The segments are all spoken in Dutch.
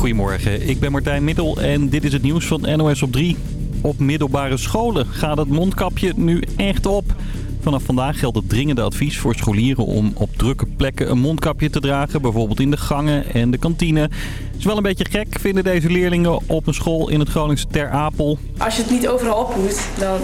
Goedemorgen, ik ben Martijn Middel en dit is het nieuws van NOS op 3. Op middelbare scholen gaat het mondkapje nu echt op. Vanaf vandaag geldt het dringende advies voor scholieren om op drukke plekken een mondkapje te dragen. Bijvoorbeeld in de gangen en de kantine. Het is wel een beetje gek, vinden deze leerlingen op een school in het Groningse Ter Apel. Als je het niet overal op moet, dan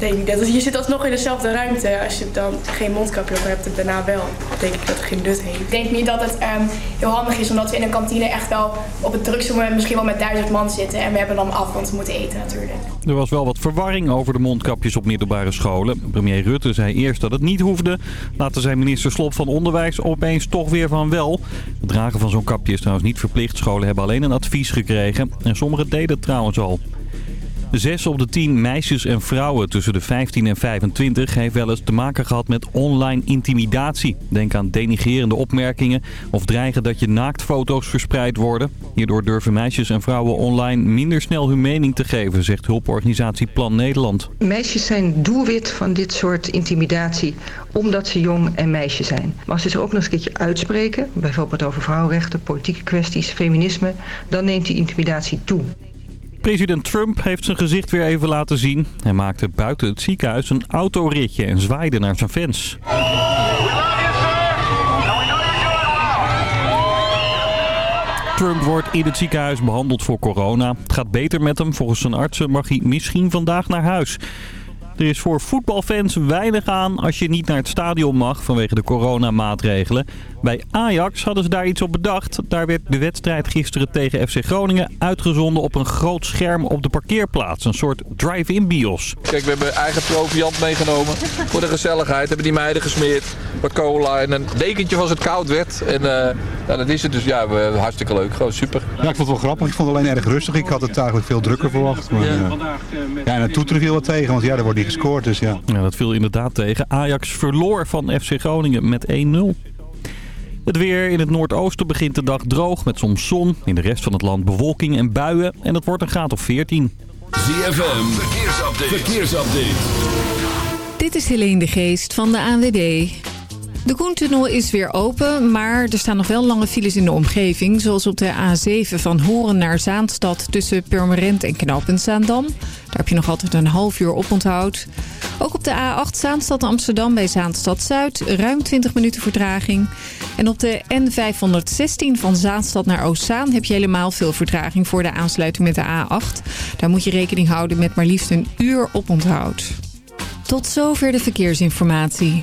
denk ik dat je zit alsnog in dezelfde ruimte. Als je dan geen mondkapje op hebt en daarna wel, denk ik dat het geen nut heeft. Ik denk niet dat het ehm, heel handig is, omdat we in een kantine echt wel op het drukste moment misschien wel met duizend man zitten. En we hebben dan afstand moeten eten natuurlijk. Er was wel wat verwarring over de mondkapjes op middelbare scholen. Premier Rutte zei eerst dat het niet hoefde. Later zei minister Slop van Onderwijs opeens toch weer van wel. Het dragen van zo'n kapje is trouwens niet verplicht. Scholen hebben alleen een advies gekregen. En sommigen deden het trouwens al. Zes op de tien meisjes en vrouwen tussen de 15 en 25 heeft wel eens te maken gehad met online intimidatie. Denk aan denigerende opmerkingen of dreigen dat je naaktfoto's verspreid worden. Hierdoor durven meisjes en vrouwen online minder snel hun mening te geven, zegt hulporganisatie Plan Nederland. Meisjes zijn doelwit van dit soort intimidatie omdat ze jong en meisje zijn. Maar als ze zich ook nog eens een keertje uitspreken, bijvoorbeeld over vrouwenrechten, politieke kwesties, feminisme, dan neemt die intimidatie toe. President Trump heeft zijn gezicht weer even laten zien. Hij maakte buiten het ziekenhuis een autoritje en zwaaide naar zijn fans. Trump wordt in het ziekenhuis behandeld voor corona. Het gaat beter met hem. Volgens zijn artsen mag hij misschien vandaag naar huis. Er is voor voetbalfans weinig aan als je niet naar het stadion mag vanwege de coronamaatregelen. Bij Ajax hadden ze daar iets op bedacht. Daar werd de wedstrijd gisteren tegen FC Groningen uitgezonden op een groot scherm op de parkeerplaats. Een soort drive-in bios. Kijk, we hebben eigen proviant meegenomen voor de gezelligheid. Hebben die meiden gesmeerd, wat cola en een dekentje als het koud werd. En uh, ja, dat is het dus. Ja, hartstikke leuk. Gewoon super. Ja, ik vond het wel grappig. Ik vond het alleen erg rustig. Ik had het eigenlijk veel drukker verwacht. Maar, ja. Uh, ja, en het toeteren viel wat tegen, want ja, er wordt niet gescoord. Dus ja. ja, dat viel inderdaad tegen. Ajax verloor van FC Groningen met 1-0. Het weer in het noordoosten begint de dag droog met soms zon. In de rest van het land bewolking en buien. En het wordt een graad of 14. ZFM, verkeersupdate. verkeersupdate. Dit is Helene de Geest van de ANWB. De Koentunnel is weer open, maar er staan nog wel lange files in de omgeving. Zoals op de A7 van Horen naar Zaanstad tussen Purmerend en Knoopend-Zaandam. Daar heb je nog altijd een half uur oponthoud. Ook op de A8 Zaanstad Amsterdam bij Zaanstad-Zuid ruim 20 minuten vertraging. En op de N516 van Zaanstad naar Oostzaan heb je helemaal veel vertraging voor de aansluiting met de A8. Daar moet je rekening houden met maar liefst een uur oponthoud. Tot zover de verkeersinformatie.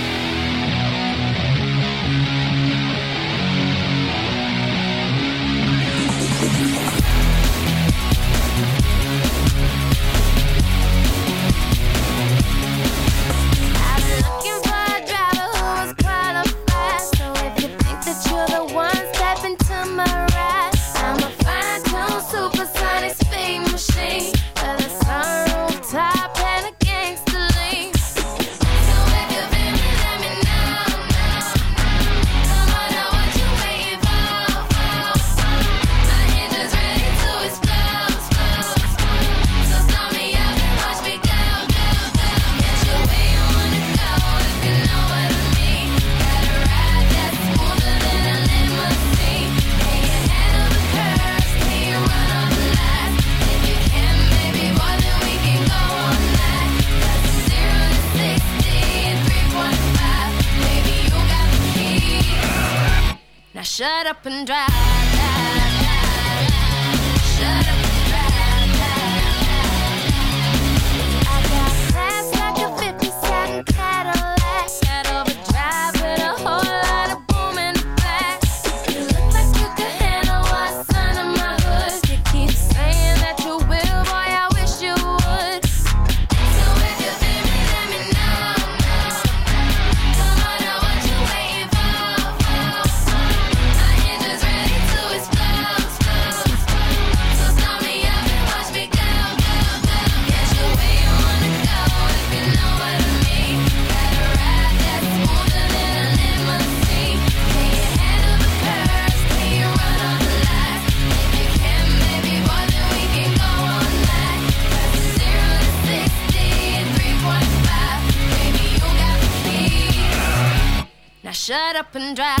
and dry.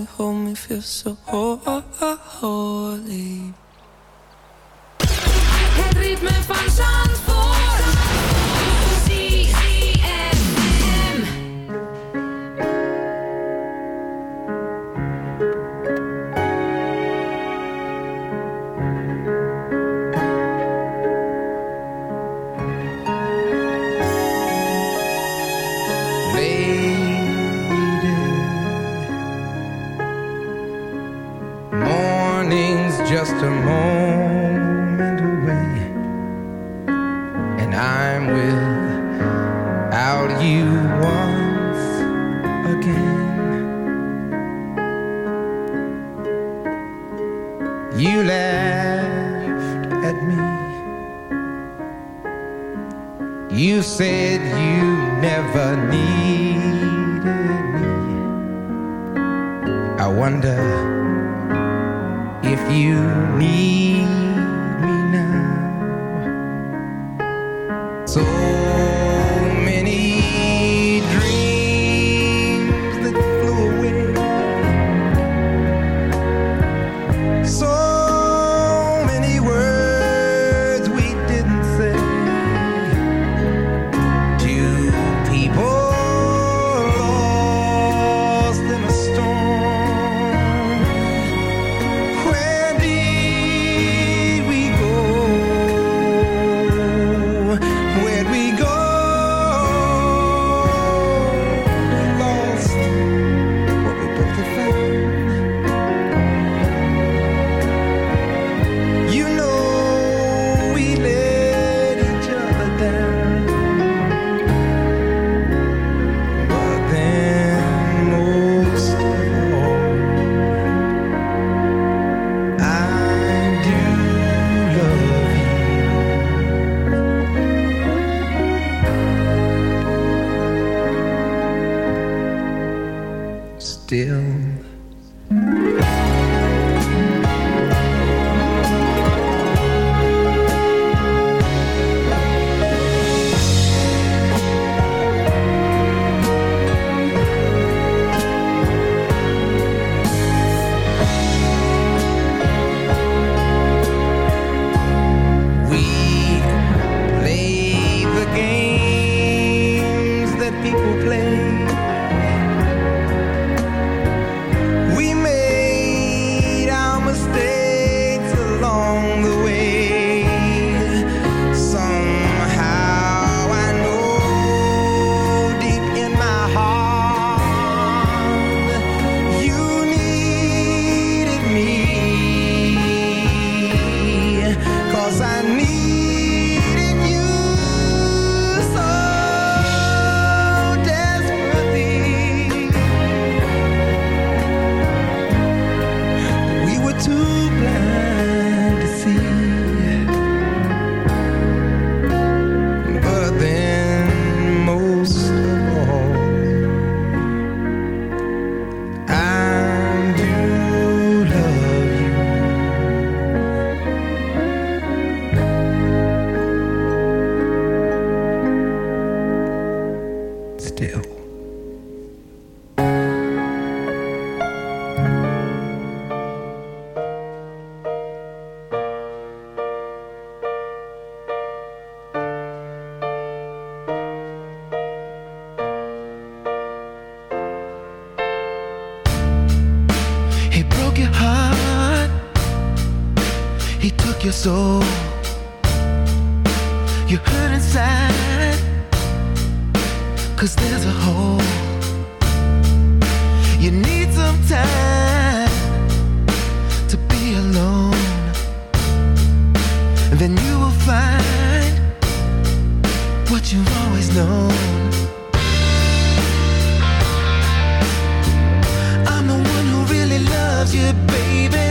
Me, hold me, feel so holy. Ritme van Zandvoort. You laughed at me. You said you never needed me. I wonder if you need baby.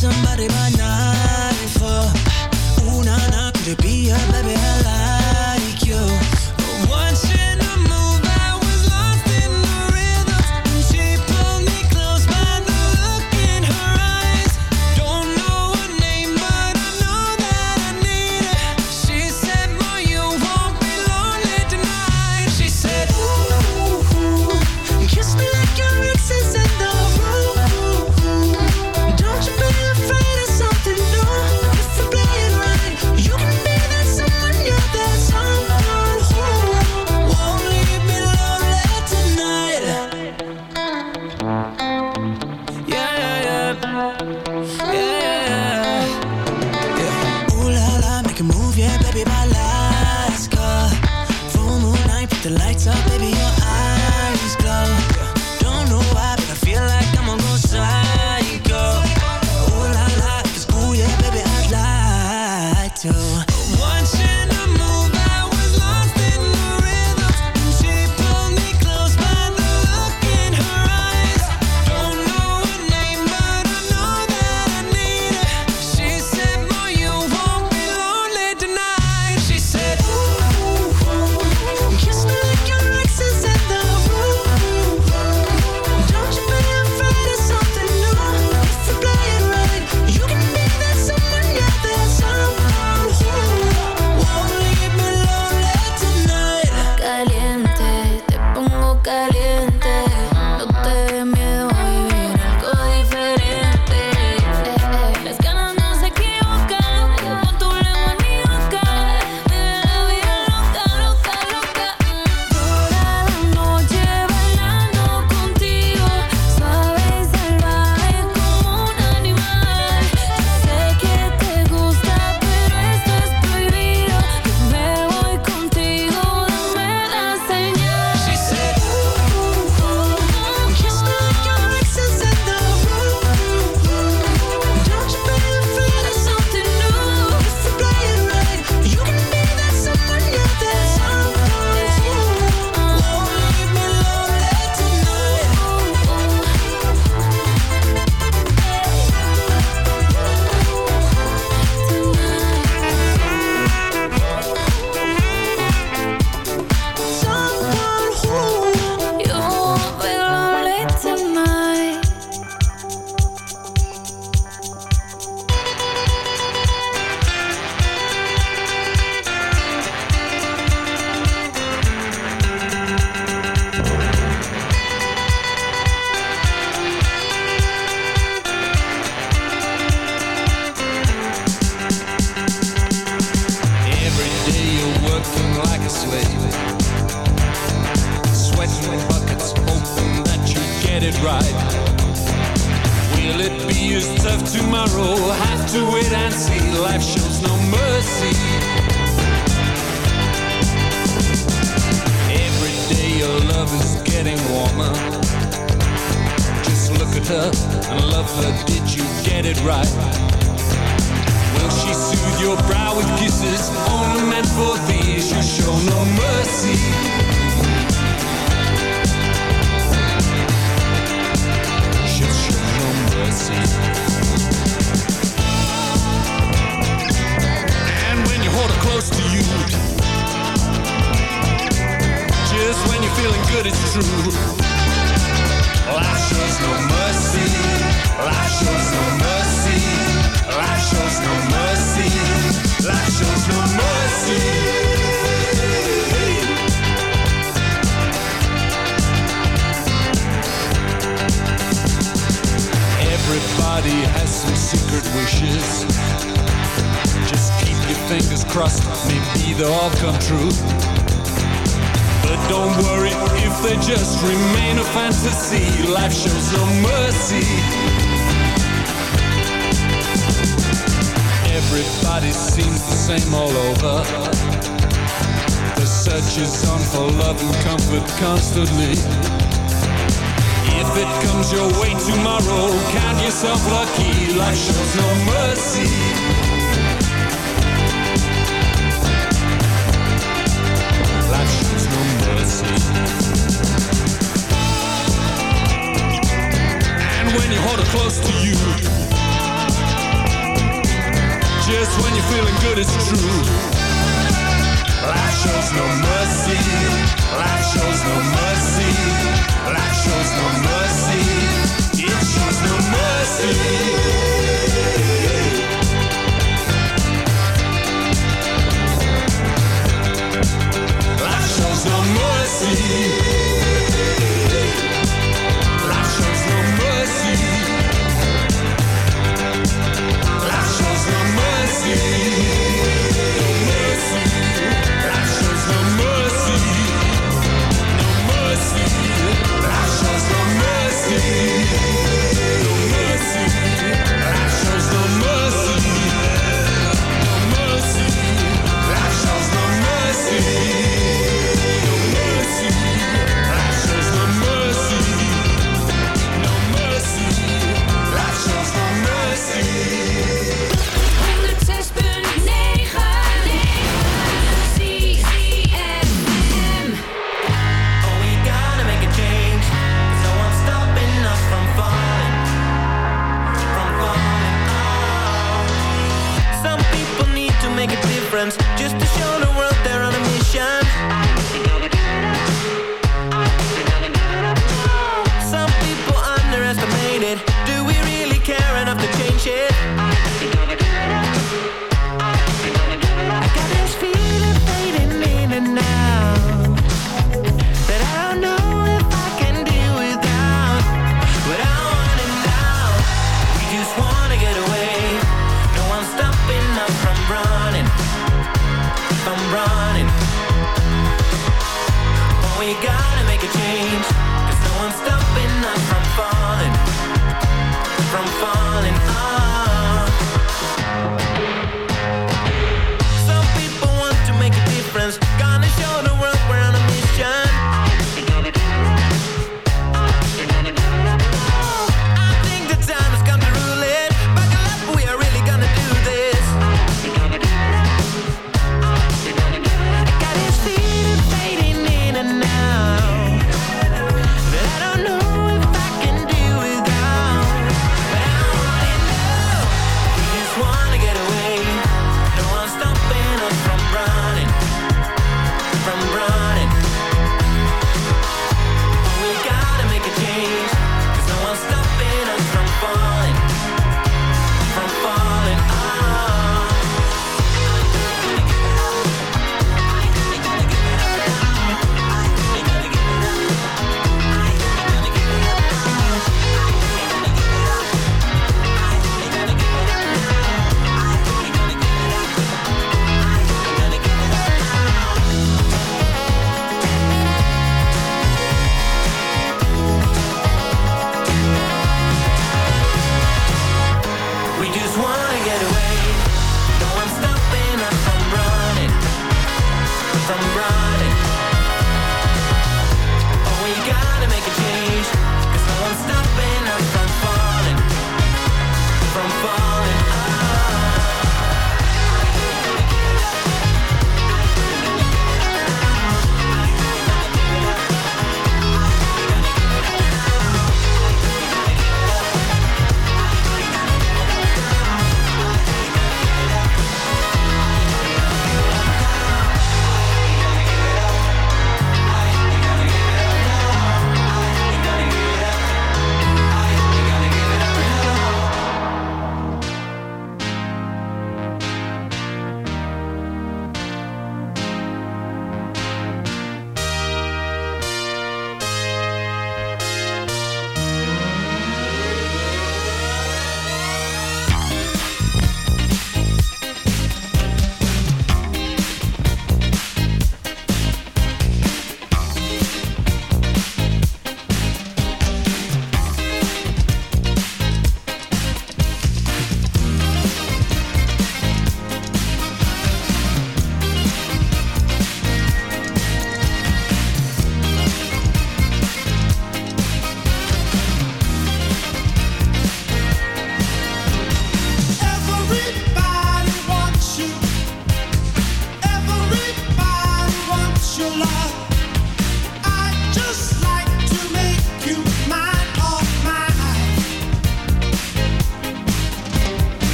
somebody by night for una could it be a baby?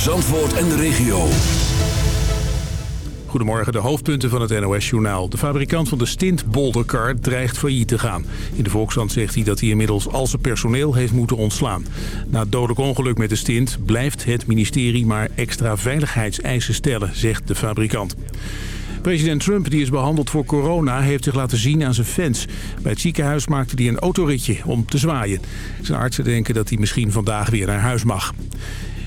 Zandvoort en de regio. Goedemorgen, de hoofdpunten van het NOS-journaal. De fabrikant van de stintbolderkar dreigt failliet te gaan. In de Volkskrant zegt hij dat hij inmiddels al zijn personeel heeft moeten ontslaan. Na het dodelijk ongeluk met de stint blijft het ministerie maar extra veiligheidseisen stellen, zegt de fabrikant. President Trump, die is behandeld voor corona, heeft zich laten zien aan zijn fans. Bij het ziekenhuis maakte hij een autoritje om te zwaaien. Zijn artsen denken dat hij misschien vandaag weer naar huis mag.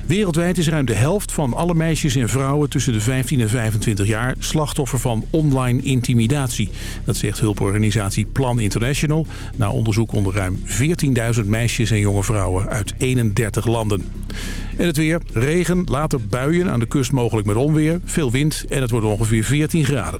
Wereldwijd is ruim de helft van alle meisjes en vrouwen tussen de 15 en 25 jaar slachtoffer van online intimidatie. Dat zegt hulporganisatie Plan International na onderzoek onder ruim 14.000 meisjes en jonge vrouwen uit 31 landen. En het weer, regen, later buien, aan de kust mogelijk met onweer, veel wind en het wordt ongeveer 14 graden.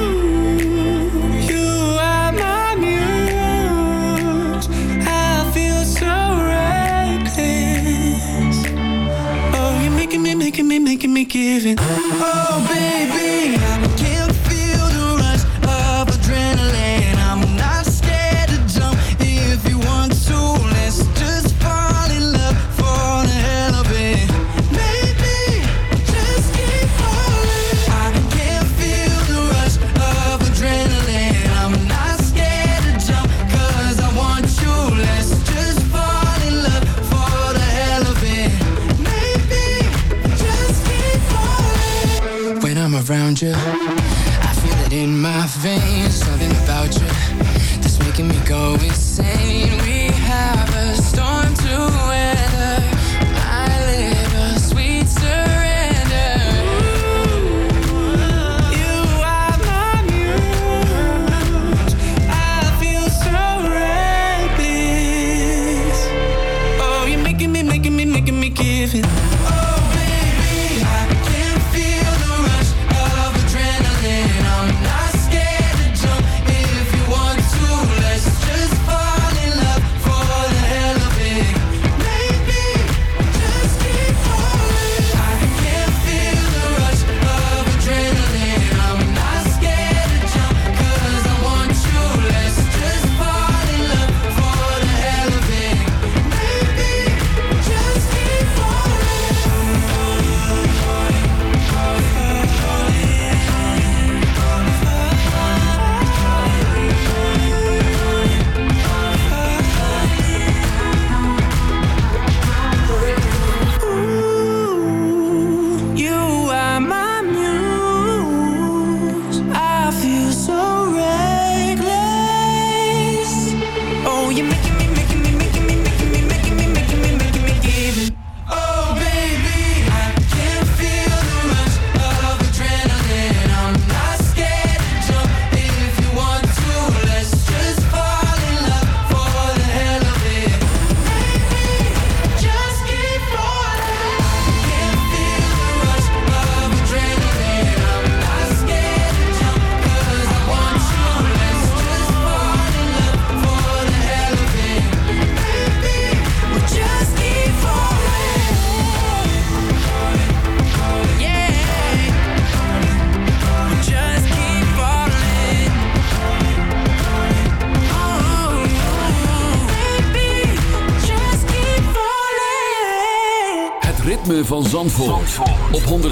Making me, making me, give it. Oh, baby,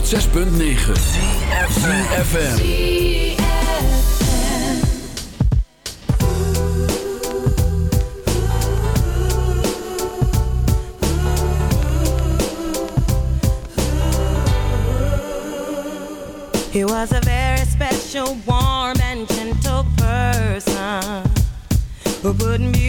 106.9. ZFM. He was a very special, warm, and gentle person who put music